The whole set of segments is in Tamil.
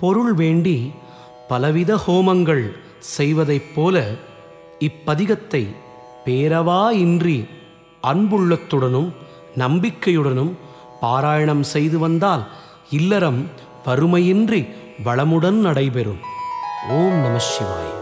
பொருள் வேண்டி பலவித ஹோமங்கள் செய்வதைப் போல இப்பதிகத்தை பேரவா இன்றி அன்புள்ளத்துடனும் நம்பிக்கையுடனும் பாராயணம் செய்து வந்தால் இல்லறம் வறுமையின்றி வளமுடன் நடைபெறும். ஓம் நம சிவாய்.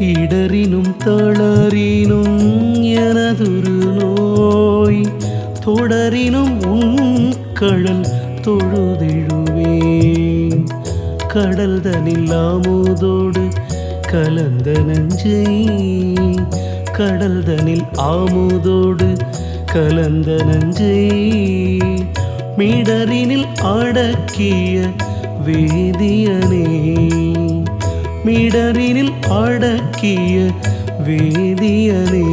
இடறினும் தளறினும் எனதுரு நோய் தொடரினும் உன் கழல் தொழுதெழுவேன் கடல் தனில் ஆமுதோடு கலந்த நஞ்சை கடல் தனில் ஆமுதோடு கலந்த நஞ்சை மிடரினில் அடக்கிய வேதியனே. மிடரினில் அடக்கிய வேதியனே.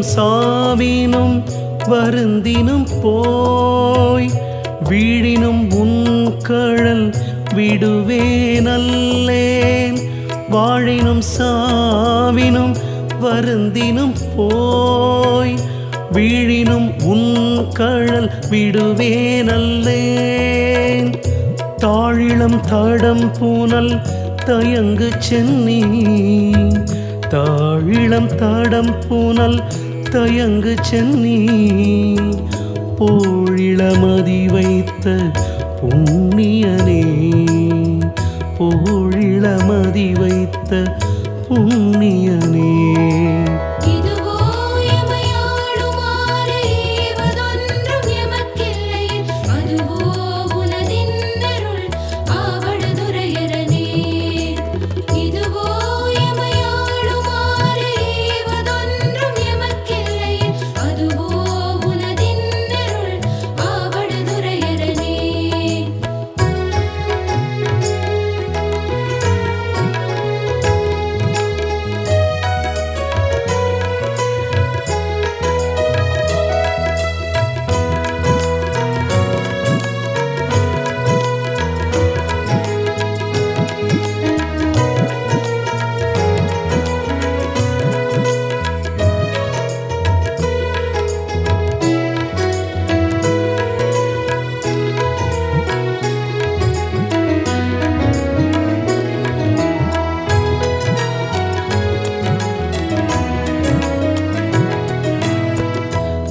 வாழினும் சாவினும் வருந்தினும் போய் வீழினும் உன்கழல் விடுவே நல்லேன் வாழினும் சாவினும் வருந்தினும் போய் வீழினும் உன்கழல் விடுவே நல்லேன் தாழிளம் தடம் பூனல் தயங்கு சென்னி. தாழிளம் தடம் பூனல் தயங்கு சென்னி போழிளமதி வைத்த புண்ணியனே. போழிளமதி வைத்த புண்ணியனே.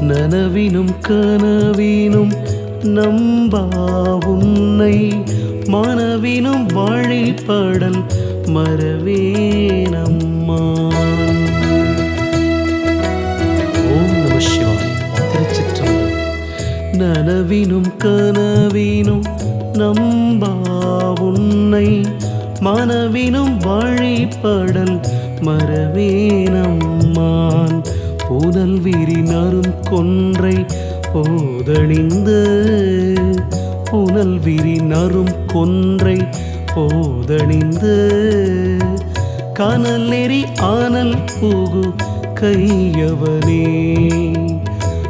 நனவினும் கனவினும் நம்பா உன்னை. மனவினும் வழிபடல் மறவேனம்மா ஓம் நம சிவாய். திருச்சிற்றம்பலம். நனவினும் கனவினும் நம்பா உன்னை. மனவினும் வழிபடல் மரவேனம்மான் புனல் விரினரும் கொன்றை போதணிந்து. புனல் விரினரும் கொன்றை போதணிந்து. கனல் நெறி ஆனல் புகு கையவனே.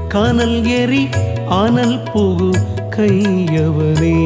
கனல் எரி ஆனல் புகு கையவனே.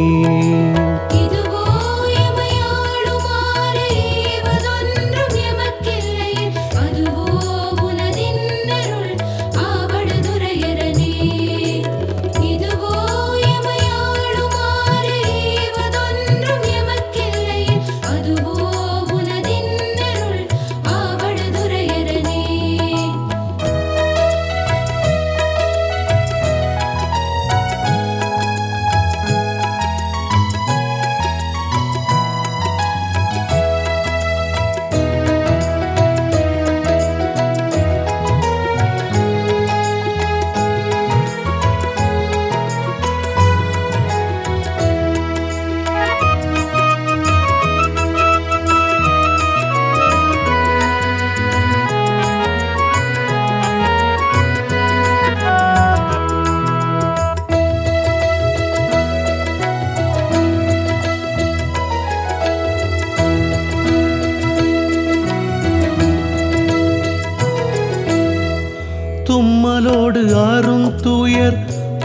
தும்மலோடு அரும் துயர்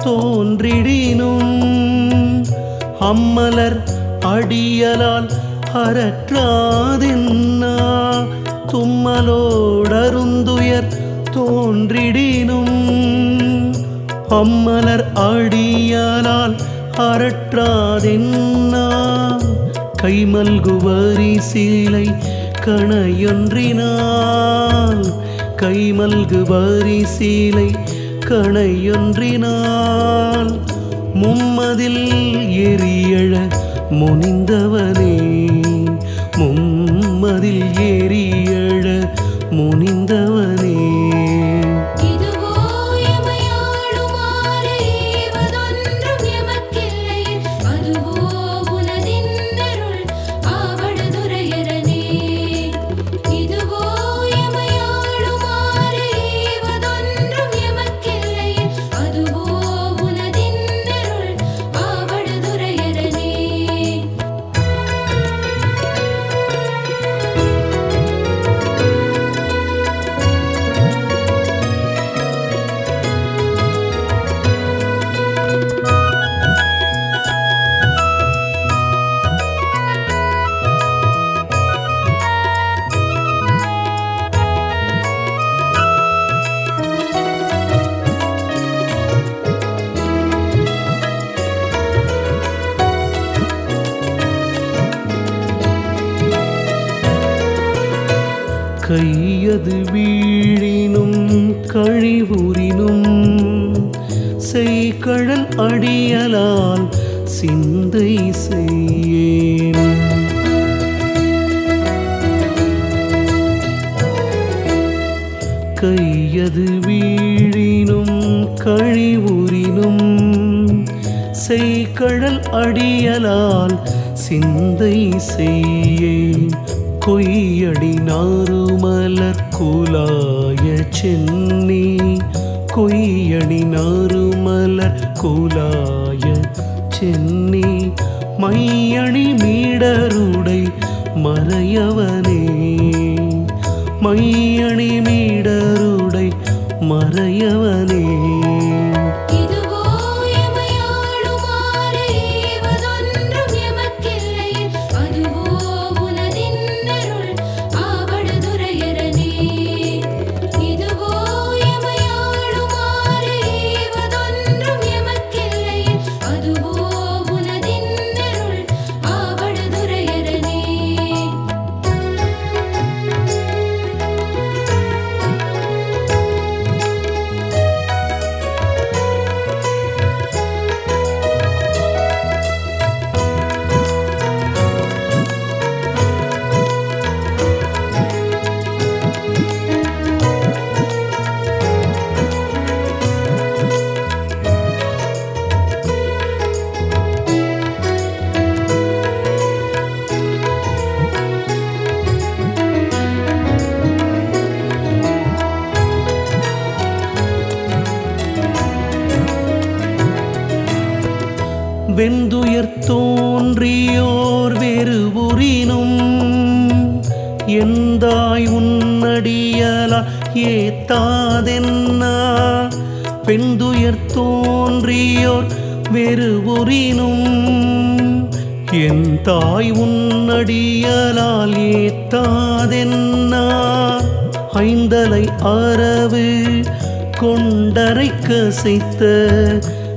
தோன்றிடினும். அம்மலர் அடியலால் அறற்றாதின்னா. தும்மலோடருந்துயர் தோன்றிடினும். அம்மலர் அடியலால் அறற்றாதென்னா. கைமல்குவரி சீலை கணையொன்றினால். கைமல்குவரி சீலை கணையொன்றினால் மும்மதில் எரியழ முனிந்தவனே. மும்மதில் எரியழ முனிந்தவன் கையது வீழினும் கழிவுறினும் செய்கடல் அடியலால் சிந்தை செய்யேன். கொய்யடி நாருமலர் குலாய சென்னி. கொய்யடி நாருமலர் குலாய சென்னி. மையணி மீடருடை மறையவர் வெந்துயர் தோன்றியோர் வேறு உரினும். எந்தாய் உன்னடியலா? ஏத்தாதென்னா? வெந்துயர் தோன்றியோர் வேறு உரினும். என் தாய் உன்னடியலால் ஏத்தாதென்னா? ஐந்தலை அரவு கொண்டரைக்கசைத்த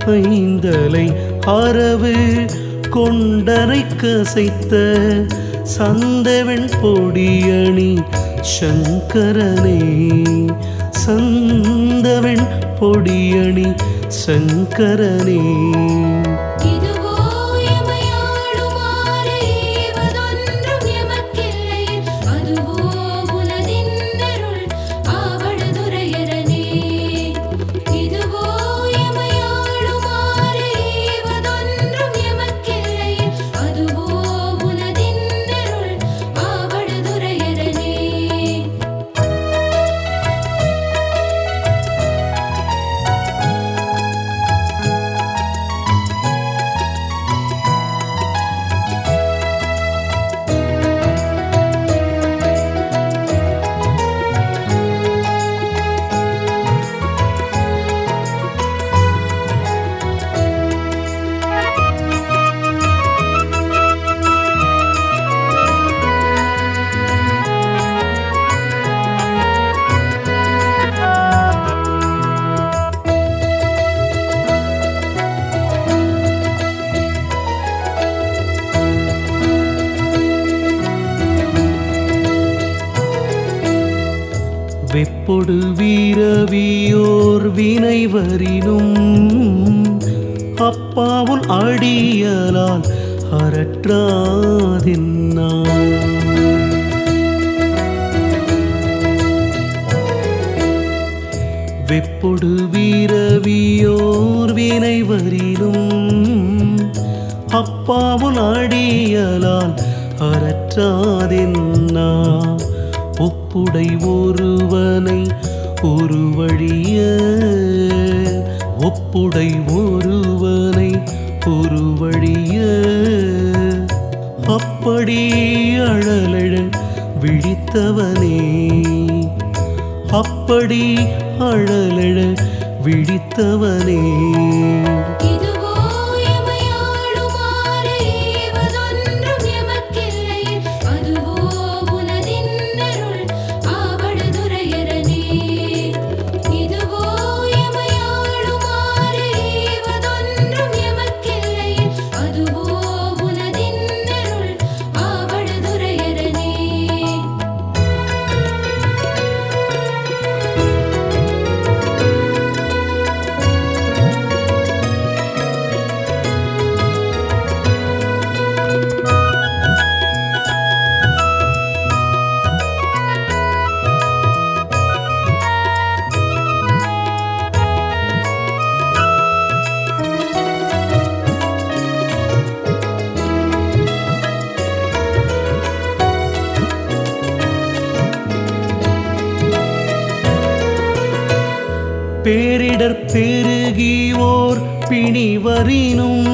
ஐந்தலை அரவு கொண்டரை கசைத்த சந்தவன் பொடியணி சங்கரனே. சந்தவன் பொடியணி சங்கரனே. வெப்பொடு வீரவியோர் வினைவரினும் அப்பாவுள் அடியலால் அறற்றாதின்னான். வெப்பொடு வீரவியோர் வினைவரினும் அப்பாவுள் அடியலால் அறற்றாதின்னான். ஒப்புடை ஒருவனை ஒரு வழிய. ஒப்புடை ஒருவனை ஒரு வழிய. அப்படி அழலழ விழித்தவனே. அப்படி அழலழ விழித்தவனே. பேரிடர் பெருகி பிணிவரினும்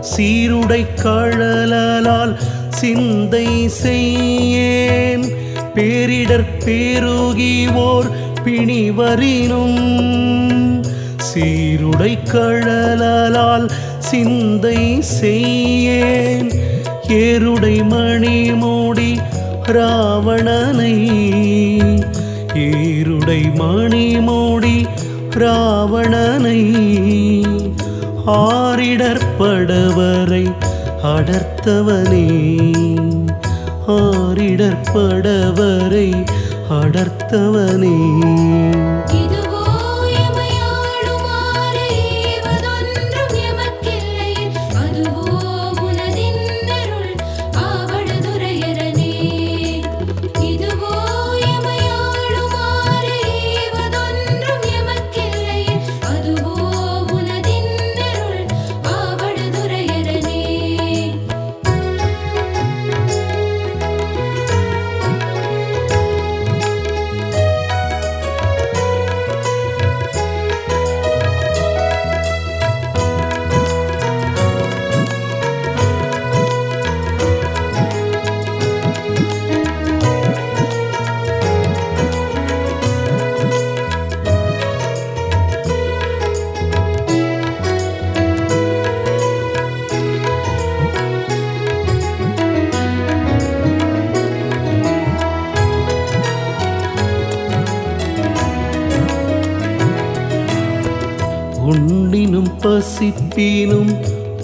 சீருடை கழலால் சிந்தை செய்யேன். பேரிடர் பெருகி பிணிவரினும் சீருடை கழலால் சிந்தை செய்யேன். ஏருடை மணி மூடி ராவணனை ஏ ஏருடை மணி மூடி ராவணனை ஆரிடற்படவரை அடர்த்தவனே. ஆரிடற்படவரை அடர்த்தவனே.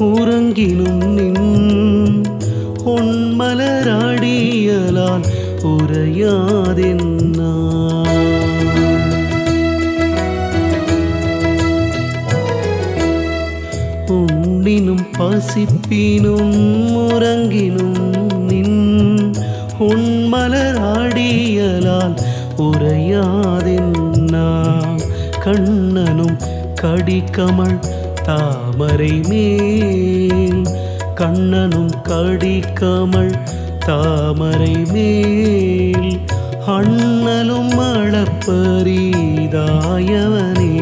உறங்கிலும் நின் பொன்மலராடியலால் உரையாதென்னா உண்ணினும் பசிப்பினும் உறங்கினும் நின் உண்மலராடியலால் உரையாதென்னா கண்ணனும் கடிக்கமள் தாமரை மேல் கண்ணனும் கடிக்கமள் தாமரை மேல் அண்ணலும் அளப்பரிதாயவனே.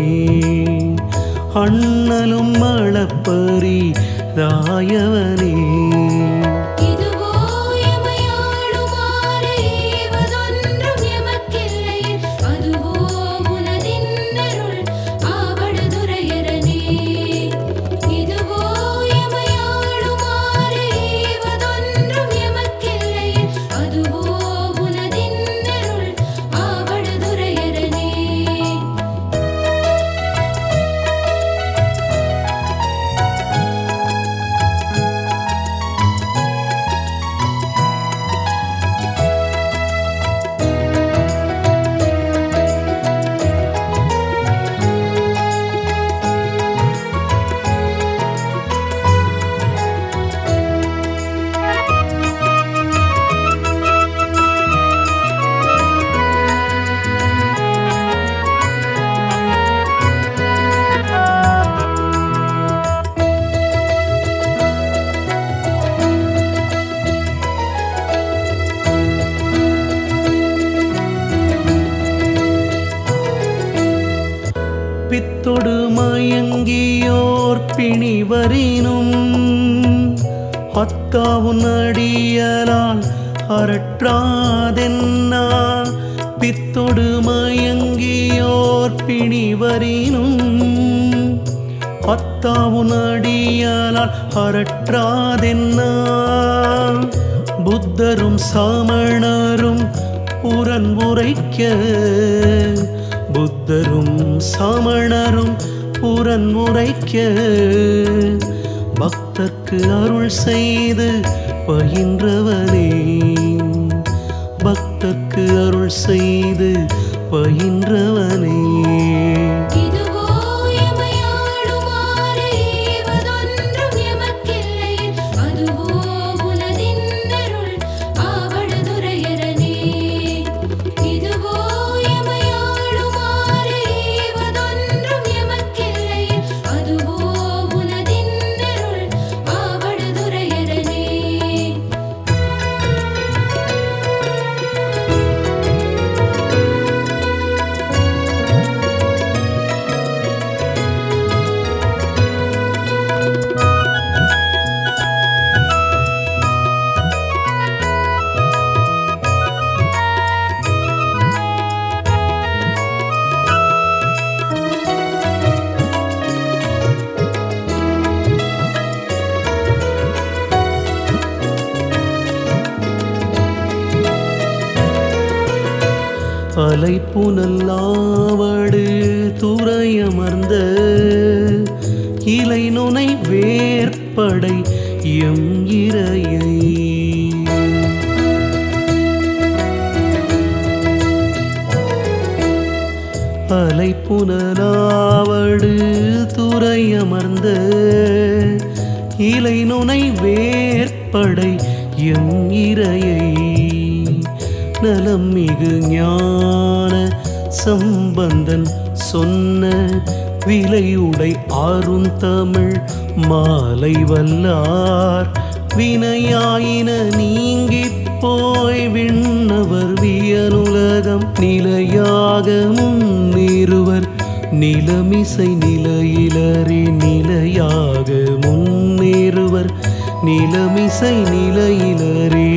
அண்ணலும் அளப்பரிதாயவனே. அரற்றாதென்னா பித்தொடு மயங்கியோர் பிணிவரினும் அத்தாவுன் அடியலால் அரற்றாதென்னா புத்தரும் சாமணரும் புறன் உரைக்க புத்தரும் சாமணரும் புறன் உரைக்க பக்தர்க்கு அருள் செய்து பயின்றவனே பக்தர்க்கு அருள் செய்து பயின்றவனே. அலைப்புனல்லாவடு துறையமர்ந்த இலை நுனை வேற்படை எம் இறையை. இரையை அலைப்புனலாவடு துறையமர்ந்த இலை நுனை வேற்படை எம் இறையை. நலம் மிகு ஞான சம்பந்தன் சொன்ன விலையுடை ஆறுந்தமிழ் மாலை வல்லார் வினையாயின நீங்கி போய் விண்ணவர் வியனுலகம் நிலையாக முன்னேறுவர் நிலமிசை நிலையிலரே நிலையாக முன்னேறுவர் நிலமிசை நிலையிலரே